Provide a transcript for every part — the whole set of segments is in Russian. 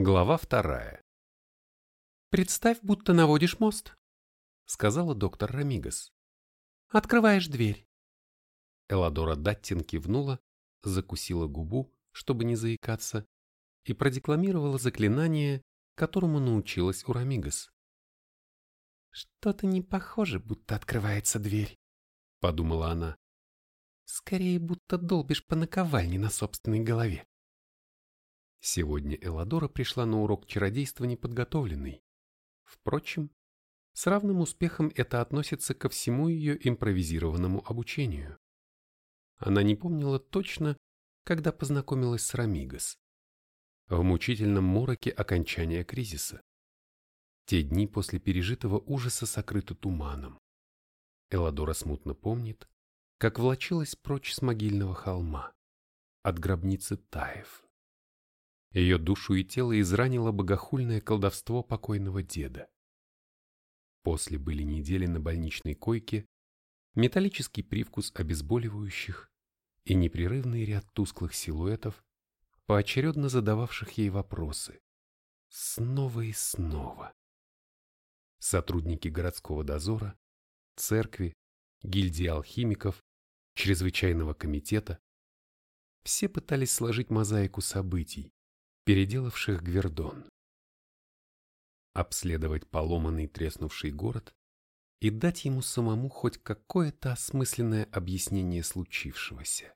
Глава вторая. «Представь, будто наводишь мост», — сказала доктор Рамигас. «Открываешь дверь». Эладора Даттин кивнула, закусила губу, чтобы не заикаться, и продекламировала заклинание, которому научилась у Рамигас. «Что-то не похоже, будто открывается дверь», — подумала она. «Скорее, будто долбишь по наковальне на собственной голове». Сегодня Эладора пришла на урок чародейства неподготовленной. Впрочем, с равным успехом это относится ко всему ее импровизированному обучению. Она не помнила точно, когда познакомилась с Рамигас. В мучительном мороке окончания кризиса. Те дни после пережитого ужаса сокрыты туманом. Эладора смутно помнит, как влачилась прочь с могильного холма, от гробницы Таев. Ее душу и тело изранило богохульное колдовство покойного деда. После были недели на больничной койке, металлический привкус обезболивающих и непрерывный ряд тусклых силуэтов, поочередно задававших ей вопросы. Снова и снова. Сотрудники городского дозора, церкви, гильдии алхимиков, чрезвычайного комитета все пытались сложить мозаику событий, переделавших Гвердон. Обследовать поломанный треснувший город и дать ему самому хоть какое-то осмысленное объяснение случившегося.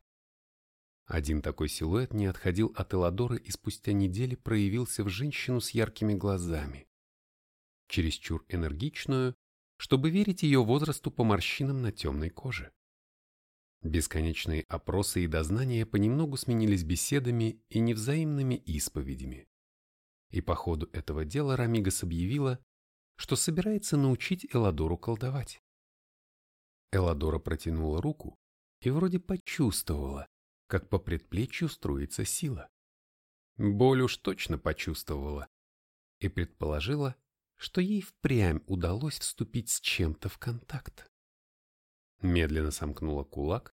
Один такой силуэт не отходил от Эладоры и спустя недели проявился в женщину с яркими глазами, чересчур энергичную, чтобы верить ее возрасту по морщинам на темной коже. Бесконечные опросы и дознания понемногу сменились беседами и невзаимными исповедями. И по ходу этого дела Рамигас объявила, что собирается научить Эладору колдовать. Эладора протянула руку и вроде почувствовала, как по предплечью струится сила. Боль уж точно почувствовала и предположила, что ей впрямь удалось вступить с чем-то в контакт медленно сомкнула кулак,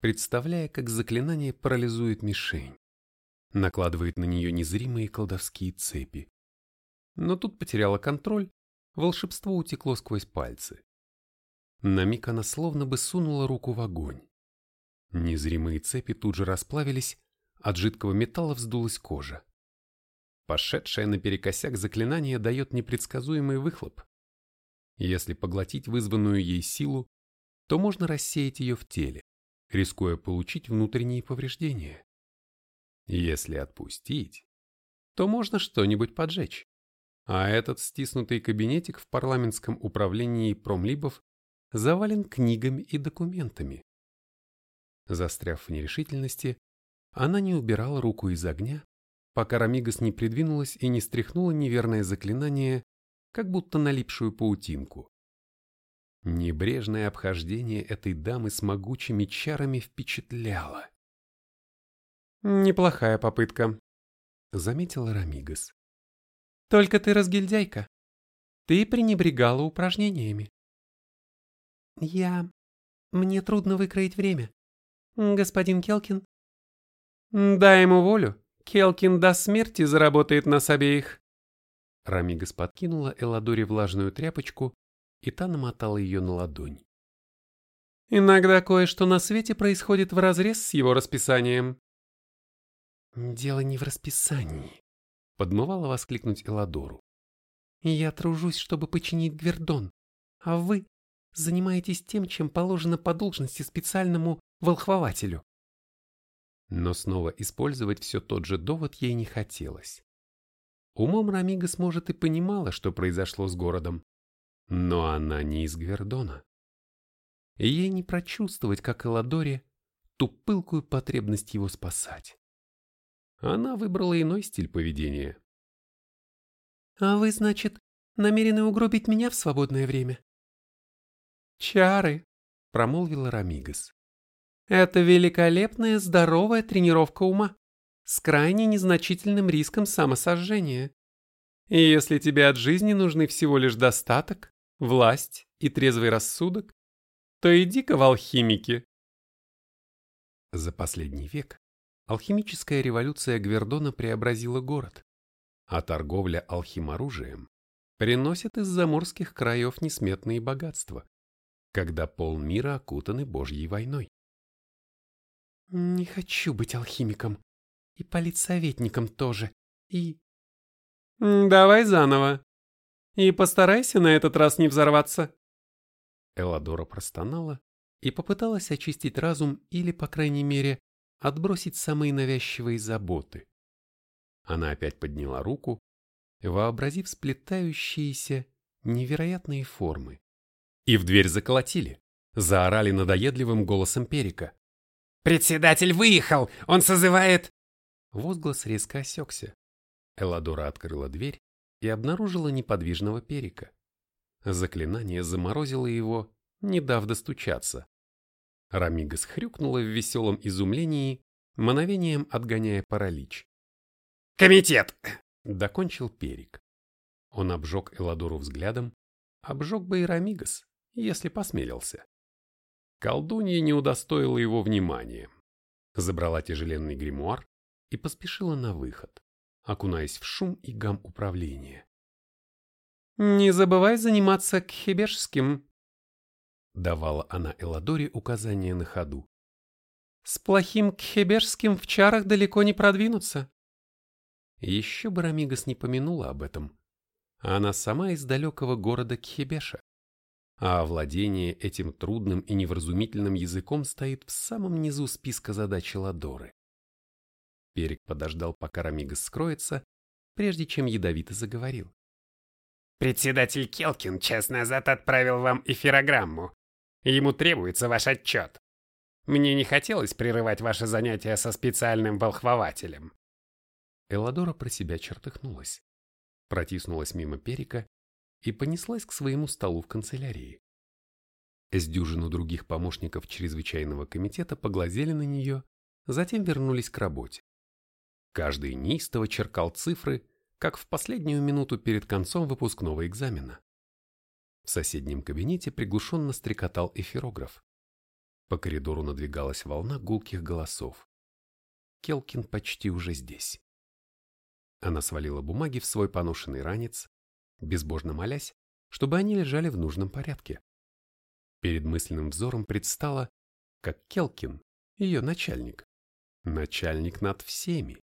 представляя, как заклинание парализует мишень, накладывает на нее незримые колдовские цепи. Но тут потеряла контроль, волшебство утекло сквозь пальцы. На миг она словно бы сунула руку в огонь. Незримые цепи тут же расплавились, от жидкого металла вздулась кожа. Пошедшее наперекосяк заклинание дает непредсказуемый выхлоп. Если поглотить вызванную ей силу, то можно рассеять ее в теле, рискуя получить внутренние повреждения. Если отпустить, то можно что-нибудь поджечь. А этот стиснутый кабинетик в парламентском управлении промлибов завален книгами и документами. Застряв в нерешительности, она не убирала руку из огня, пока Рамигас не придвинулась и не стряхнула неверное заклинание, как будто налипшую паутинку. Небрежное обхождение этой дамы с могучими чарами впечатляло. «Неплохая попытка», — заметила Рамигас. «Только ты разгильдяйка. Ты пренебрегала упражнениями». «Я... Мне трудно выкроить время. Господин Келкин...» «Дай ему волю. Келкин до смерти заработает нас обеих». Рамигас подкинула Эладоре влажную тряпочку и та намотала ее на ладонь. Иногда кое-что на свете происходит вразрез с его расписанием. «Дело не в расписании», — подмывала воскликнуть Эладору. «Я тружусь, чтобы починить Гвердон, а вы занимаетесь тем, чем положено по должности специальному волхвователю». Но снова использовать все тот же довод ей не хотелось. Умом Рамига сможет и понимала, что произошло с городом, но она не из Гвердона. Ей не прочувствовать, как Эладоре, ту пылкую потребность его спасать. Она выбрала иной стиль поведения. «А вы, значит, намерены угробить меня в свободное время?» «Чары», — промолвила Рамигас. «Это великолепная здоровая тренировка ума с крайне незначительным риском самосожжения. И если тебе от жизни нужны всего лишь достаток, власть и трезвый рассудок, то иди-ка в алхимики. За последний век алхимическая революция Гвердона преобразила город, а торговля алхиморужием приносит из заморских краев несметные богатства, когда полмира окутаны Божьей войной. Не хочу быть алхимиком. И политсоветником тоже. И... Давай заново. И постарайся на этот раз не взорваться. Эладора простонала и попыталась очистить разум или, по крайней мере, отбросить самые навязчивые заботы. Она опять подняла руку, вообразив сплетающиеся, невероятные формы. И в дверь заколотили, заорали надоедливым голосом Перика. «Председатель выехал! Он созывает...» Возглас резко осекся. Эладора открыла дверь и обнаружила неподвижного Перика. Заклинание заморозило его, не дав достучаться. Рамигас хрюкнула в веселом изумлении, мановением отгоняя паралич. «Комитет!» — докончил Перик. Он обжег Эладору взглядом, обжег бы и Рамигас, если посмелился. Колдунья не удостоила его внимания. Забрала тяжеленный гримуар и поспешила на выход, окунаясь в шум и гам управления. «Не забывай заниматься кхебежским», — давала она Эладоре указания на ходу. «С плохим кхебежским в чарах далеко не продвинуться». Еще бы Рамигас не помянула об этом. Она сама из далекого города Кхебеша а овладение этим трудным и невразумительным языком стоит в самом низу списка задач Ладоры. Перик подождал, пока Рамигас скроется, прежде чем ядовито заговорил. «Председатель Келкин час назад отправил вам эфирограмму. Ему требуется ваш отчет. Мне не хотелось прерывать ваше занятие со специальным волхвователем». Эладора про себя чертыхнулась, протиснулась мимо Перика и понеслась к своему столу в канцелярии. С дюжину других помощников чрезвычайного комитета поглазели на нее, затем вернулись к работе. Каждый неистово черкал цифры, как в последнюю минуту перед концом выпускного экзамена. В соседнем кабинете приглушенно стрекотал эфирограф. По коридору надвигалась волна гулких голосов. Келкин почти уже здесь. Она свалила бумаги в свой поношенный ранец, безбожно молясь, чтобы они лежали в нужном порядке. Перед мысленным взором предстало, как Келкин, ее начальник, начальник над всеми,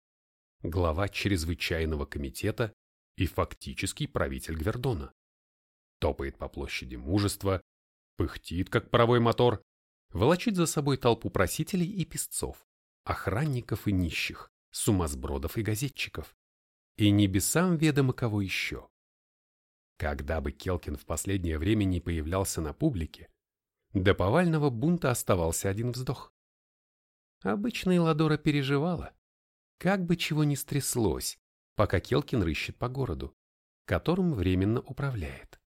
глава чрезвычайного комитета и фактический правитель Гвердона. Топает по площади мужества, пыхтит, как паровой мотор, волочит за собой толпу просителей и песцов, охранников и нищих, сумасбродов и газетчиков. И небесам ведомо кого еще. Когда бы Келкин в последнее время не появлялся на публике, до повального бунта оставался один вздох. Обычно Ладора переживала, как бы чего ни стряслось, пока Келкин рыщет по городу, которым временно управляет.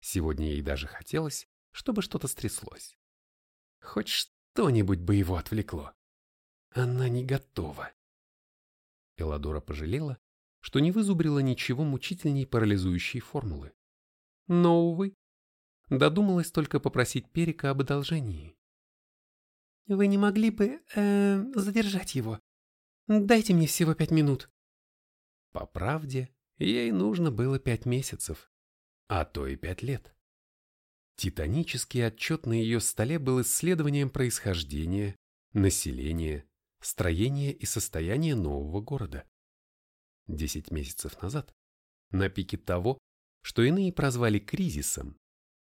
Сегодня ей даже хотелось, чтобы что-то стряслось. Хоть что-нибудь бы его отвлекло. Она не готова. Эладора пожалела, что не вызубрила ничего мучительней парализующей формулы. Но, увы, додумалась только попросить Перика об одолжении. «Вы не могли бы э, задержать его? Дайте мне всего пять минут». По правде, ей нужно было пять месяцев, а то и пять лет. Титанический отчет на ее столе был исследованием происхождения, населения, строения и состояния нового города. Десять месяцев назад, на пике того, что иные прозвали кризисом,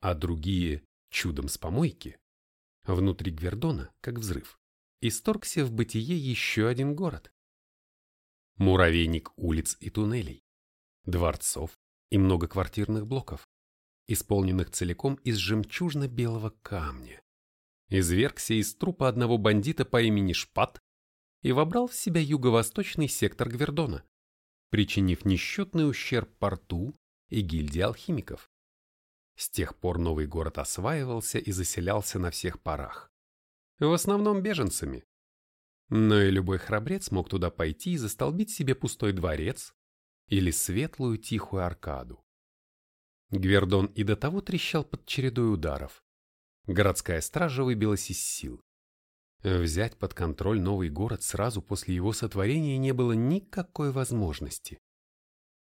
а другие – чудом с помойки, внутри Гвердона, как взрыв, исторгся в бытие еще один город. Муравейник улиц и туннелей, дворцов и многоквартирных блоков, исполненных целиком из жемчужно-белого камня, извергся из трупа одного бандита по имени Шпат и вобрал в себя юго-восточный сектор Гвердона, причинив несчетный ущерб порту и гильдии алхимиков. С тех пор новый город осваивался и заселялся на всех парах. В основном беженцами. Но и любой храбрец мог туда пойти и застолбить себе пустой дворец или светлую тихую аркаду. Гвердон и до того трещал под чередой ударов. Городская стража выбилась из сил. Взять под контроль новый город сразу после его сотворения не было никакой возможности.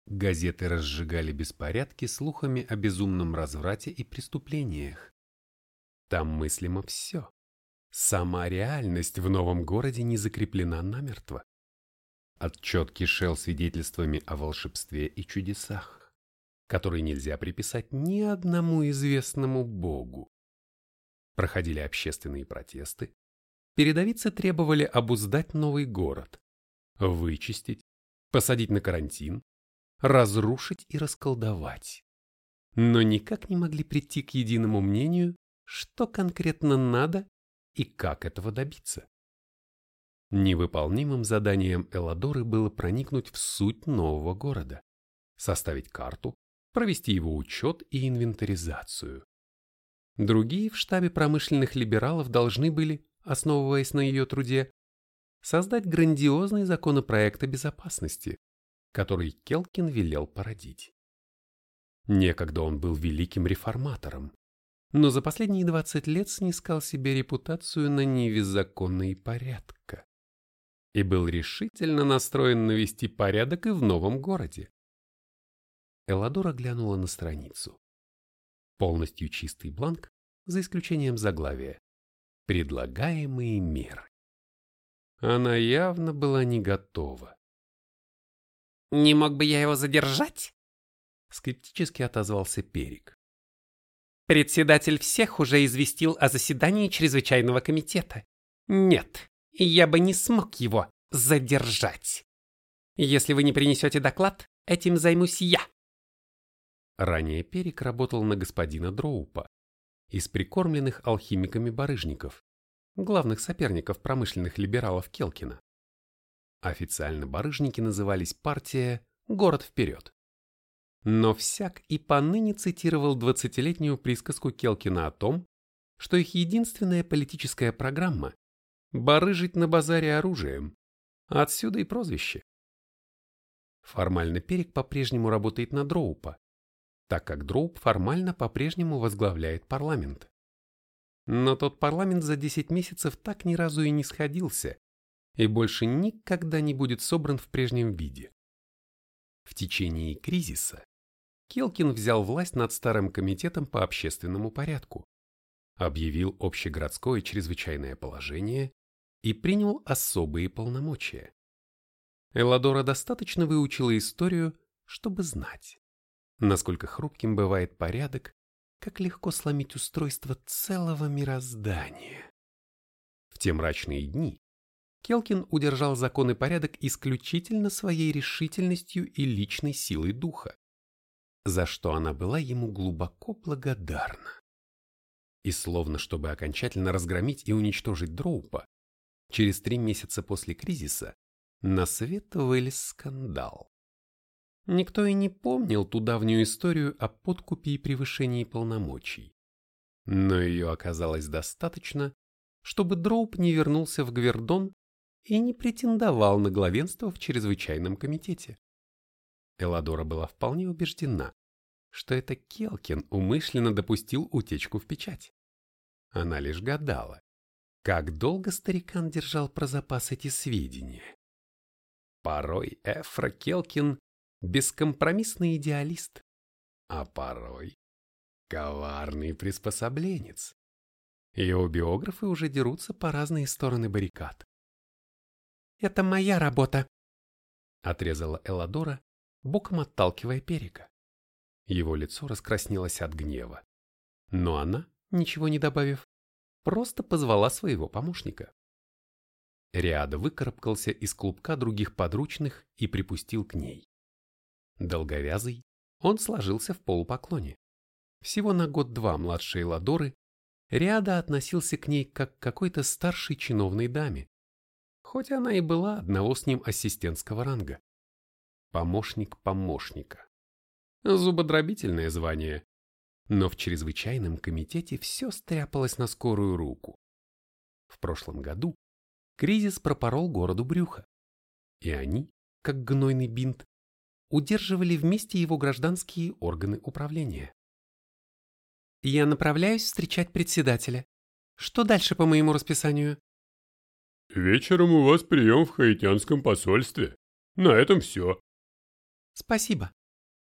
Газеты разжигали беспорядки слухами о безумном разврате и преступлениях. Там мыслимо все. Сама реальность в новом городе не закреплена намертво. Отчет кишел свидетельствами о волшебстве и чудесах, которые нельзя приписать ни одному известному богу. Проходили общественные протесты, передовицы требовали обуздать новый город, вычистить, посадить на карантин, разрушить и расколдовать. Но никак не могли прийти к единому мнению, что конкретно надо и как этого добиться. Невыполнимым заданием Эладоры было проникнуть в суть нового города, составить карту, провести его учет и инвентаризацию. Другие в штабе промышленных либералов должны были, основываясь на ее труде, создать грандиозный законопроект о безопасности, который Келкин велел породить. Некогда он был великим реформатором, но за последние 20 лет снискал себе репутацию на ниве закона и порядка и был решительно настроен навести порядок и в новом городе. Эладора глянула на страницу. Полностью чистый бланк, за исключением заглавия. Предлагаемые меры. Она явно была не готова. «Не мог бы я его задержать?» Скептически отозвался Перик. Председатель всех уже известил о заседании чрезвычайного комитета. Нет, я бы не смог его задержать. Если вы не принесете доклад, этим займусь я. Ранее Перик работал на господина Дроупа, из прикормленных алхимиками барыжников, главных соперников промышленных либералов Келкина. Официально барыжники назывались партия «Город вперед». Но всяк и поныне цитировал двадцатилетнюю присказку Келкина о том, что их единственная политическая программа барыжить на базаре оружием. Отсюда и прозвище. Формально Перик по-прежнему работает на Дроупа, так как Дроуп формально по-прежнему возглавляет парламент. Но тот парламент за 10 месяцев так ни разу и не сходился и больше никогда не будет собран в прежнем виде. В течение кризиса Келкин взял власть над старым комитетом по общественному порядку, объявил общегородское чрезвычайное положение и принял особые полномочия. Эладора достаточно выучила историю, чтобы знать, насколько хрупким бывает порядок, как легко сломить устройство целого мироздания. В те мрачные дни Келкин удержал закон и порядок исключительно своей решительностью и личной силой духа, за что она была ему глубоко благодарна. И словно чтобы окончательно разгромить и уничтожить Дроупа, Через три месяца после кризиса на свет вылез скандал. Никто и не помнил ту давнюю историю о подкупе и превышении полномочий. Но ее оказалось достаточно, чтобы Дроуп не вернулся в Гвердон и не претендовал на главенство в чрезвычайном комитете. Эладора была вполне убеждена, что это Келкин умышленно допустил утечку в печать. Она лишь гадала, как долго старикан держал про запас эти сведения? Порой Эфра Келкин – бескомпромиссный идеалист, а порой – коварный приспособленец. Его биографы уже дерутся по разные стороны баррикад. «Это моя работа», – отрезала Эладора, боком отталкивая Перика. Его лицо раскраснелось от гнева. Но она, ничего не добавив, просто позвала своего помощника. Риада выкарабкался из клубка других подручных и припустил к ней. Долговязый, он сложился в полупоклоне. Всего на год-два младшей Ладоры, Риада относился к ней как к какой-то старшей чиновной даме, хоть она и была одного с ним ассистентского ранга. Помощник помощника. Зубодробительное звание, но в чрезвычайном комитете все стряпалось на скорую руку. В прошлом году кризис пропорол городу брюха, и они, как гнойный бинт, удерживали вместе его гражданские органы управления. «Я направляюсь встречать председателя. Что дальше по моему расписанию?» «Вечером у вас прием в хаитянском посольстве. На этом все», Спасибо,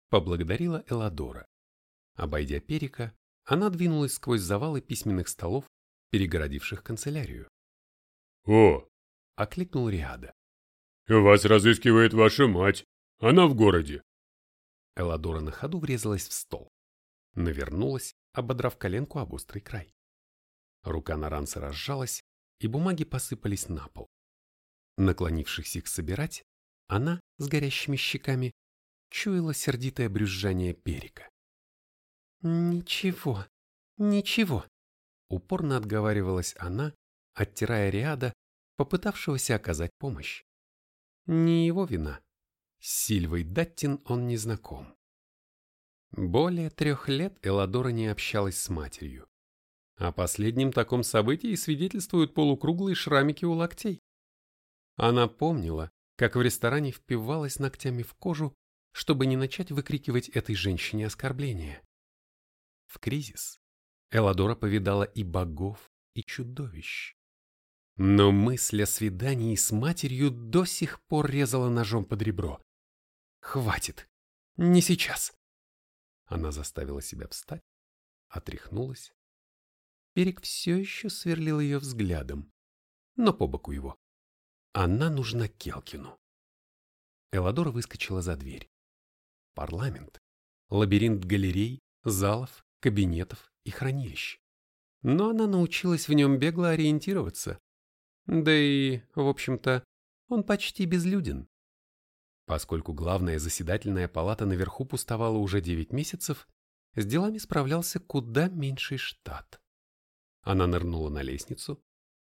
поблагодарила Эладора. Обойдя Перика, она двинулась сквозь завалы письменных столов, перегородивших канцелярию. «О!» — окликнул Риада. «Вас разыскивает ваша мать. Она в городе». Эладора на ходу врезалась в стол. Навернулась, ободрав коленку об острый край. Рука Наранса разжалась, и бумаги посыпались на пол. Наклонившись их собирать, она, с горящими щеками, чуяла сердитое брюзжание перика. «Ничего, ничего», — упорно отговаривалась она, оттирая Риада, попытавшегося оказать помощь. Не его вина. С Сильвой Даттин он не знаком. Более трех лет Эладора не общалась с матерью. О последнем таком событии свидетельствуют полукруглые шрамики у локтей. Она помнила, как в ресторане впивалась ногтями в кожу, чтобы не начать выкрикивать этой женщине оскорбления. В кризис Эладора повидала и богов, и чудовищ. Но мысль о свидании с матерью до сих пор резала ножом под ребро. Хватит. Не сейчас. Она заставила себя встать, отряхнулась. Перек все еще сверлил ее взглядом, но по боку его. Она нужна Келкину. Эладора выскочила за дверь. Парламент. Лабиринт галерей, залов, кабинетов и хранилищ. Но она научилась в нем бегло ориентироваться. Да и, в общем-то, он почти безлюден. Поскольку главная заседательная палата наверху пустовала уже 9 месяцев, с делами справлялся куда меньший штат. Она нырнула на лестницу,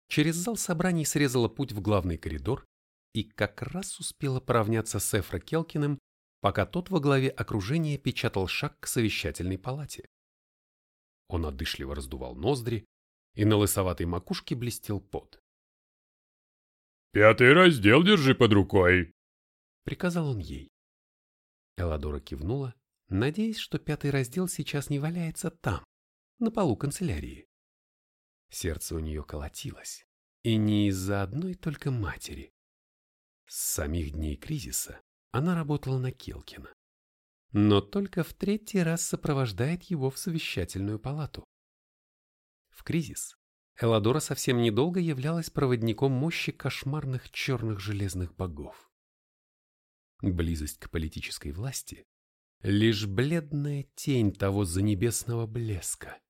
через зал собраний срезала путь в главный коридор и как раз успела поравняться с Эфро Келкиным, пока тот во главе окружения печатал шаг к совещательной палате. Он одышливо раздувал ноздри, и на лысоватой макушке блестел пот. «Пятый раздел держи под рукой», — приказал он ей. Эладора кивнула, надеясь, что пятый раздел сейчас не валяется там, на полу канцелярии. Сердце у нее колотилось, и не из-за одной только матери. С самих дней кризиса она работала на Келкина, но только в третий раз сопровождает его в совещательную палату. В кризис Эладора совсем недолго являлась проводником мощи кошмарных черных железных богов. Близость к политической власти — лишь бледная тень того занебесного блеска,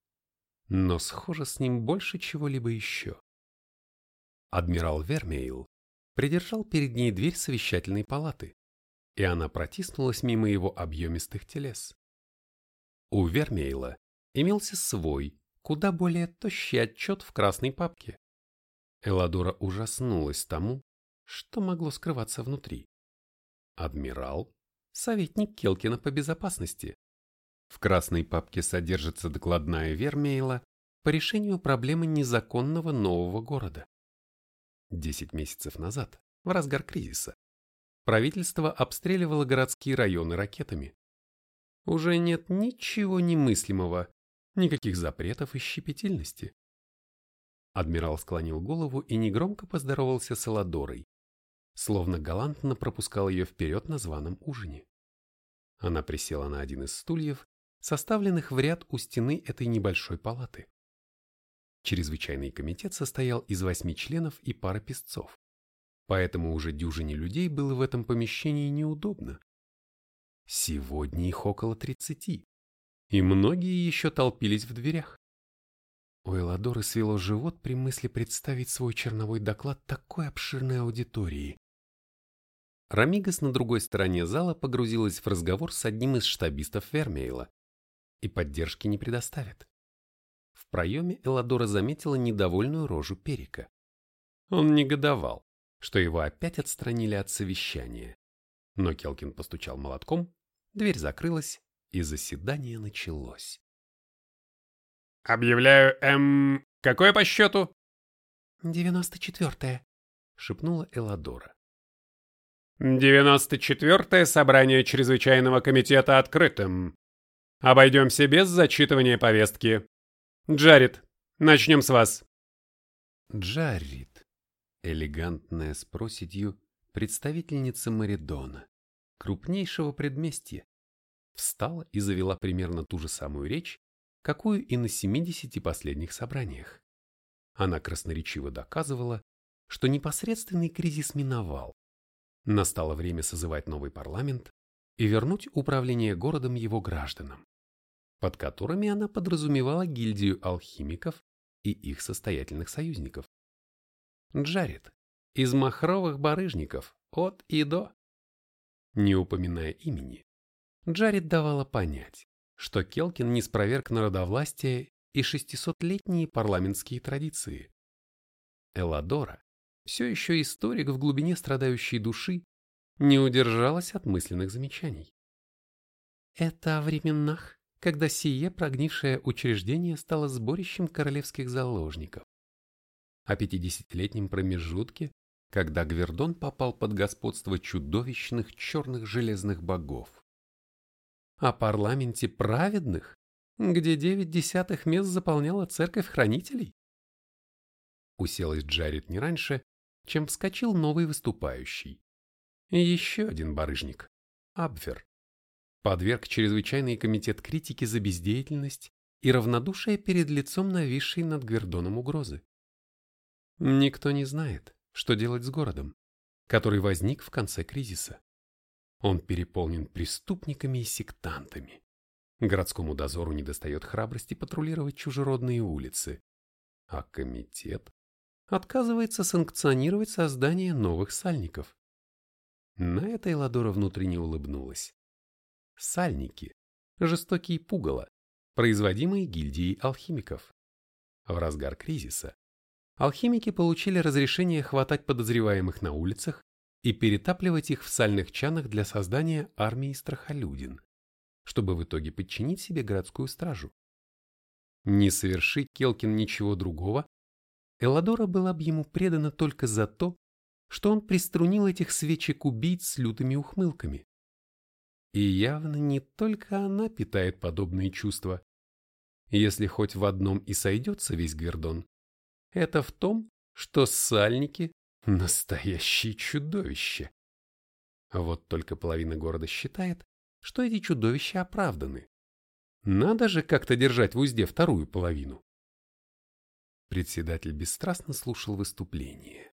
но схожа с ним больше чего-либо еще. Адмирал Вермейл придержал перед ней дверь совещательной палаты, и она протиснулась мимо его объемистых телес. У Вермейла имелся свой, куда более тощий отчет в красной папке. Эладора ужаснулась тому, что могло скрываться внутри. Адмирал – советник Келкина по безопасности. В красной папке содержится докладная Вермейла по решению проблемы незаконного нового города. Десять месяцев назад, в разгар кризиса, правительство обстреливало городские районы ракетами. Уже нет ничего немыслимого Никаких запретов и щепетильности. Адмирал склонил голову и негромко поздоровался с Эладорой, словно галантно пропускал ее вперед на званом ужине. Она присела на один из стульев, составленных в ряд у стены этой небольшой палаты. Чрезвычайный комитет состоял из восьми членов и пары песцов, поэтому уже дюжине людей было в этом помещении неудобно. Сегодня их около тридцати и многие еще толпились в дверях. У Эладоры свело живот при мысли представить свой черновой доклад такой обширной аудитории. Рамигас на другой стороне зала погрузилась в разговор с одним из штабистов Вермейла и поддержки не предоставит. В проеме Эладора заметила недовольную рожу Перика. Он негодовал, что его опять отстранили от совещания. Но Келкин постучал молотком, дверь закрылась, и заседание началось. «Объявляю, эм... Какое по счету?» «Девяносто четвертое», — шепнула Эладора. «Девяносто четвертое собрание чрезвычайного комитета открытым. Обойдемся без зачитывания повестки. Джаред, начнем с вас». Джаред, элегантная с проседью представительница Маридона, крупнейшего предместья, встала и завела примерно ту же самую речь, какую и на 70 последних собраниях. Она красноречиво доказывала, что непосредственный кризис миновал. Настало время созывать новый парламент и вернуть управление городом его гражданам, под которыми она подразумевала гильдию алхимиков и их состоятельных союзников. Джаред из махровых барыжников от и до. Не упоминая имени, Джаред давала понять, что Келкин не спроверг народовластие и 600-летние парламентские традиции. Эладора, все еще историк в глубине страдающей души, не удержалась от мысленных замечаний. Это о временах, когда сие прогнившее учреждение стало сборищем королевских заложников. О пятидесятилетнем промежутке, когда Гвердон попал под господство чудовищных черных железных богов. О парламенте праведных, где девять десятых мест заполняла церковь хранителей. Уселась Джаред не раньше, чем вскочил новый выступающий. Еще один барыжник, Абвер, подверг чрезвычайный комитет критики за бездеятельность и равнодушие перед лицом нависшей над Гвердоном угрозы. Никто не знает, что делать с городом, который возник в конце кризиса. Он переполнен преступниками и сектантами. Городскому дозору недостает храбрости патрулировать чужеродные улицы, а комитет отказывается санкционировать создание новых сальников. На это Эладора внутренне улыбнулась. Сальники – жестокие пугало, производимые гильдией алхимиков. В разгар кризиса алхимики получили разрешение хватать подозреваемых на улицах и перетапливать их в сальных чанах для создания армии страхолюдин, чтобы в итоге подчинить себе городскую стражу. Не совершить Келкин ничего другого, Эладора была бы ему предана только за то, что он приструнил этих свечек-убийц с лютыми ухмылками. И явно не только она питает подобные чувства. Если хоть в одном и сойдется весь Гвердон, это в том, что сальники – настоящие чудовища. Вот только половина города считает, что эти чудовища оправданы. Надо же как-то держать в узде вторую половину. Председатель бесстрастно слушал выступление.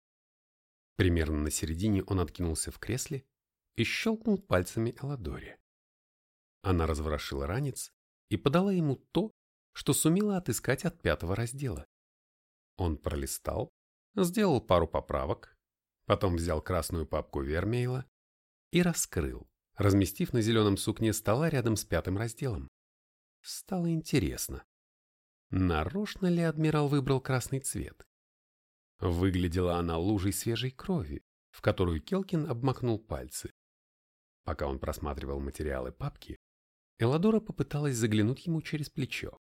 Примерно на середине он откинулся в кресле и щелкнул пальцами Эладоре. Она разворошила ранец и подала ему то, что сумела отыскать от пятого раздела. Он пролистал, сделал пару поправок, потом взял красную папку Вермейла и раскрыл, разместив на зеленом сукне стола рядом с пятым разделом. Стало интересно, нарочно ли адмирал выбрал красный цвет? Выглядела она лужей свежей крови, в которую Келкин обмакнул пальцы. Пока он просматривал материалы папки, Эладора попыталась заглянуть ему через плечо.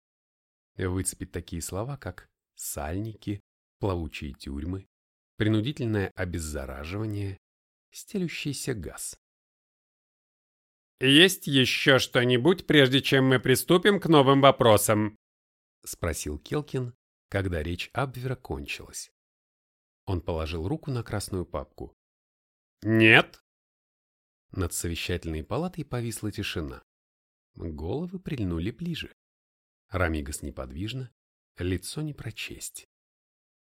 Выцепить такие слова, как сальники, плавучие тюрьмы, принудительное обеззараживание, стелющийся газ. «Есть еще что-нибудь, прежде чем мы приступим к новым вопросам?» — спросил Келкин, когда речь Абвера кончилась. Он положил руку на красную папку. «Нет». Над совещательной палатой повисла тишина. Головы прильнули ближе. Рамигас неподвижно, лицо не прочесть.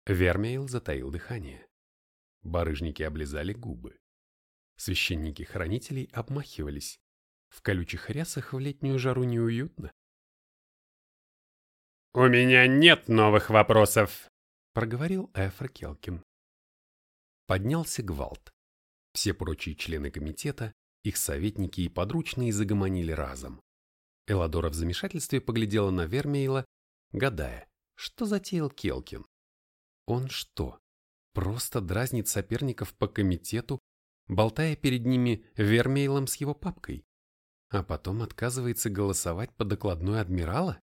Вермейл затаил дыхание. Барыжники облизали губы. Священники хранителей обмахивались. В колючих рясах в летнюю жару неуютно. «У меня нет новых вопросов», — проговорил Эфра Келкин. Поднялся гвалт. Все прочие члены комитета, их советники и подручные загомонили разом. Эладора в замешательстве поглядела на Вермейла, гадая, что затеял Келкин? Он что, просто дразнит соперников по комитету, болтая перед ними вермейлом с его папкой, а потом отказывается голосовать по докладной адмирала?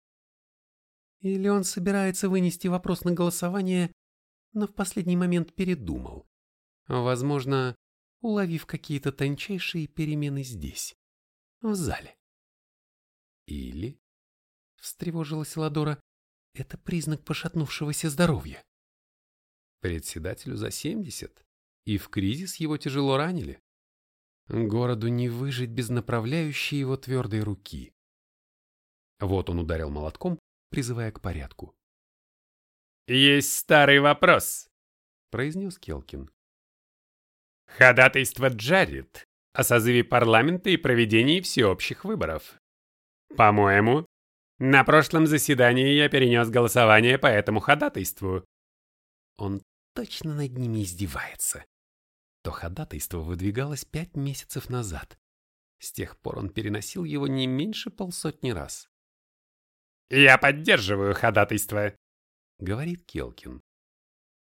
Или он собирается вынести вопрос на голосование, но в последний момент передумал, возможно, уловив какие-то тончайшие перемены здесь, в зале? Или, встревожилась Ладора, это признак пошатнувшегося здоровья. Председателю за 70, и в кризис его тяжело ранили. Городу не выжить без направляющей его твердой руки. Вот он ударил молотком, призывая к порядку. «Есть старый вопрос», — произнес Келкин. «Ходатайство Джаред о созыве парламента и проведении всеобщих выборов. По-моему, на прошлом заседании я перенес голосование по этому ходатайству». Он точно над ними издевается. То ходатайство выдвигалось пять месяцев назад. С тех пор он переносил его не меньше полсотни раз. «Я поддерживаю ходатайство», — говорит Келкин.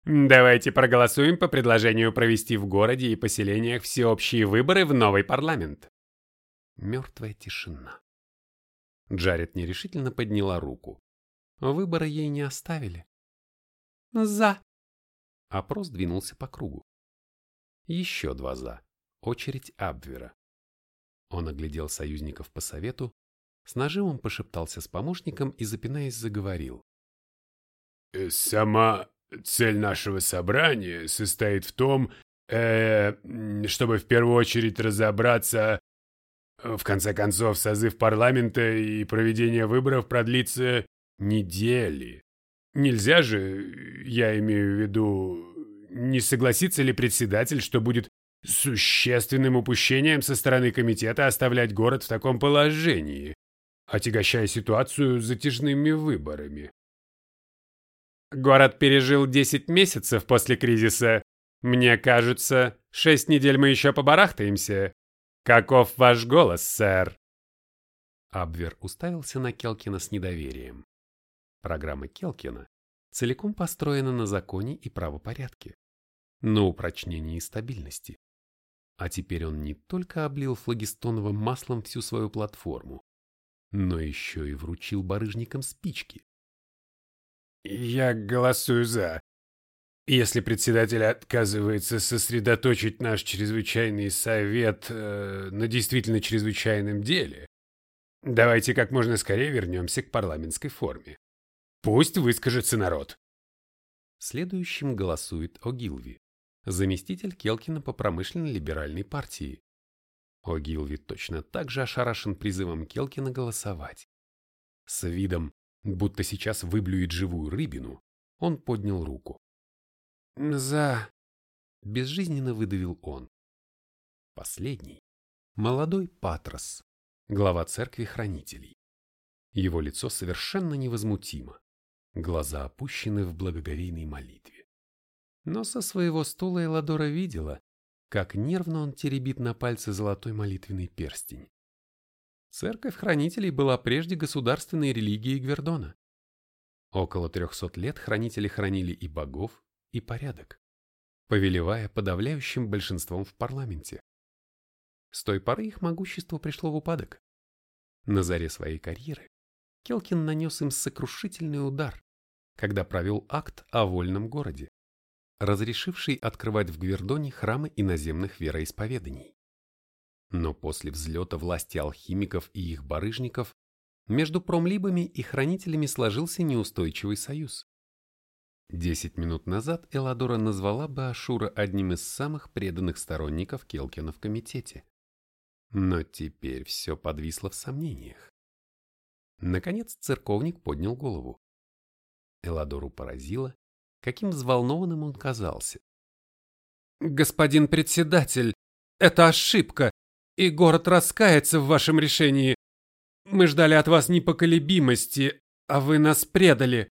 «Давайте проголосуем по предложению провести в городе и поселениях всеобщие выборы в новый парламент». Мертвая тишина. Джаред нерешительно подняла руку. Выбора ей не оставили. «За», Опрос двинулся по кругу. Еще два «за». Очередь Абвера. Он оглядел союзников по совету, с нажимом пошептался с помощником и, запинаясь, заговорил. «Э, «Сама цель нашего собрания состоит в том, э, чтобы в первую очередь разобраться... В конце концов, созыв парламента и проведение выборов продлится недели. Нельзя же, я имею в виду, не согласится ли председатель, что будет существенным упущением со стороны комитета оставлять город в таком положении, отягощая ситуацию затяжными выборами. Город пережил 10 месяцев после кризиса. Мне кажется, шесть недель мы еще побарахтаемся. Каков ваш голос, сэр? Абвер уставился на Келкина с недоверием. Программа Келкина целиком построена на законе и правопорядке, на упрочнении стабильности. А теперь он не только облил флагистоновым маслом всю свою платформу, но еще и вручил барыжникам спички. «Я голосую за. Если председатель отказывается сосредоточить наш чрезвычайный совет э, на действительно чрезвычайном деле, давайте как можно скорее вернемся к парламентской форме. Пусть выскажется народ. Следующим голосует Огилви, заместитель Келкина по промышленно-либеральной партии. Огилви точно так же ошарашен призывом Келкина голосовать. С видом, будто сейчас выблюет живую рыбину, он поднял руку. «За...» — безжизненно выдавил он. Последний — молодой Патрос, глава церкви хранителей. Его лицо совершенно невозмутимо глаза опущены в благоговейной молитве. Но со своего стула Эладора видела, как нервно он теребит на пальце золотой молитвенный перстень. Церковь хранителей была прежде государственной религией Гвердона. Около трехсот лет хранители хранили и богов, и порядок, повелевая подавляющим большинством в парламенте. С той поры их могущество пришло в упадок. На заре своей карьеры Келкин нанес им сокрушительный удар, когда провел акт о вольном городе, разрешивший открывать в Гвердоне храмы иноземных вероисповеданий. Но после взлета власти алхимиков и их барыжников между промлибами и хранителями сложился неустойчивый союз. Десять минут назад Эладора назвала бы Ашура одним из самых преданных сторонников Келкина в комитете. Но теперь все подвисло в сомнениях. Наконец церковник поднял голову. Эладору поразило, каким взволнованным он казался. «Господин председатель, это ошибка, и город раскается в вашем решении. Мы ждали от вас непоколебимости, а вы нас предали.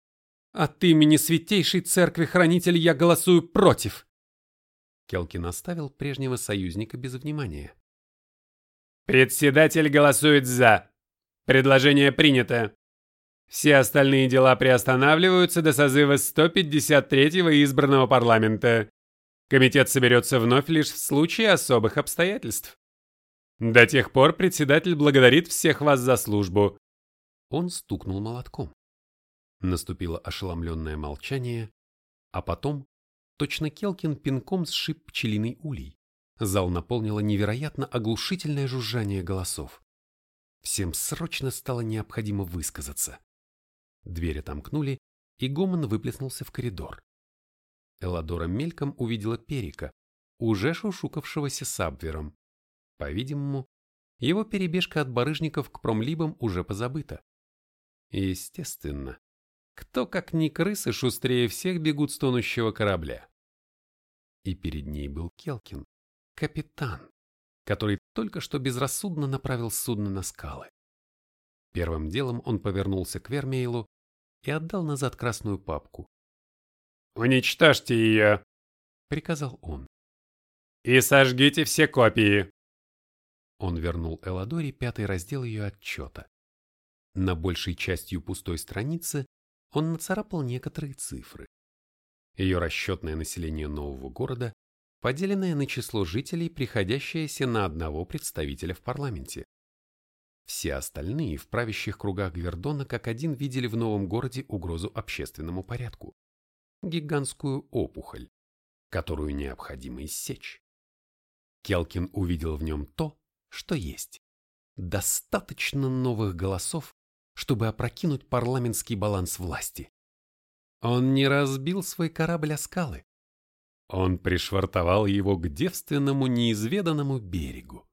От имени Святейшей Церкви Хранитель я голосую против». Келкин оставил прежнего союзника без внимания. «Председатель голосует за. Предложение принято. Все остальные дела приостанавливаются до созыва 153-го избранного парламента. Комитет соберется вновь лишь в случае особых обстоятельств. До тех пор председатель благодарит всех вас за службу. Он стукнул молотком. Наступило ошеломленное молчание, а потом точно Келкин пинком сшиб пчелиный улей. Зал наполнило невероятно оглушительное жужжание голосов. Всем срочно стало необходимо высказаться. Двери отомкнули, и Гомон выплеснулся в коридор. Эладора мельком увидела Перика, уже шушукавшегося с Абвером. По-видимому, его перебежка от барыжников к промлибам уже позабыта. Естественно, кто как ни крысы шустрее всех бегут с тонущего корабля. И перед ней был Келкин, капитан, который только что безрассудно направил судно на скалы. Первым делом он повернулся к Вермейлу и отдал назад красную папку. «Уничтожьте ее!» — приказал он. «И сожгите все копии!» Он вернул Эладоре пятый раздел ее отчета. На большей частью пустой страницы он нацарапал некоторые цифры. Ее расчетное население нового города, поделенное на число жителей, приходящееся на одного представителя в парламенте. Все остальные в правящих кругах Гвердона как один видели в новом городе угрозу общественному порядку. Гигантскую опухоль, которую необходимо иссечь. Келкин увидел в нем то, что есть. Достаточно новых голосов, чтобы опрокинуть парламентский баланс власти. Он не разбил свой корабль о скалы. Он пришвартовал его к девственному неизведанному берегу.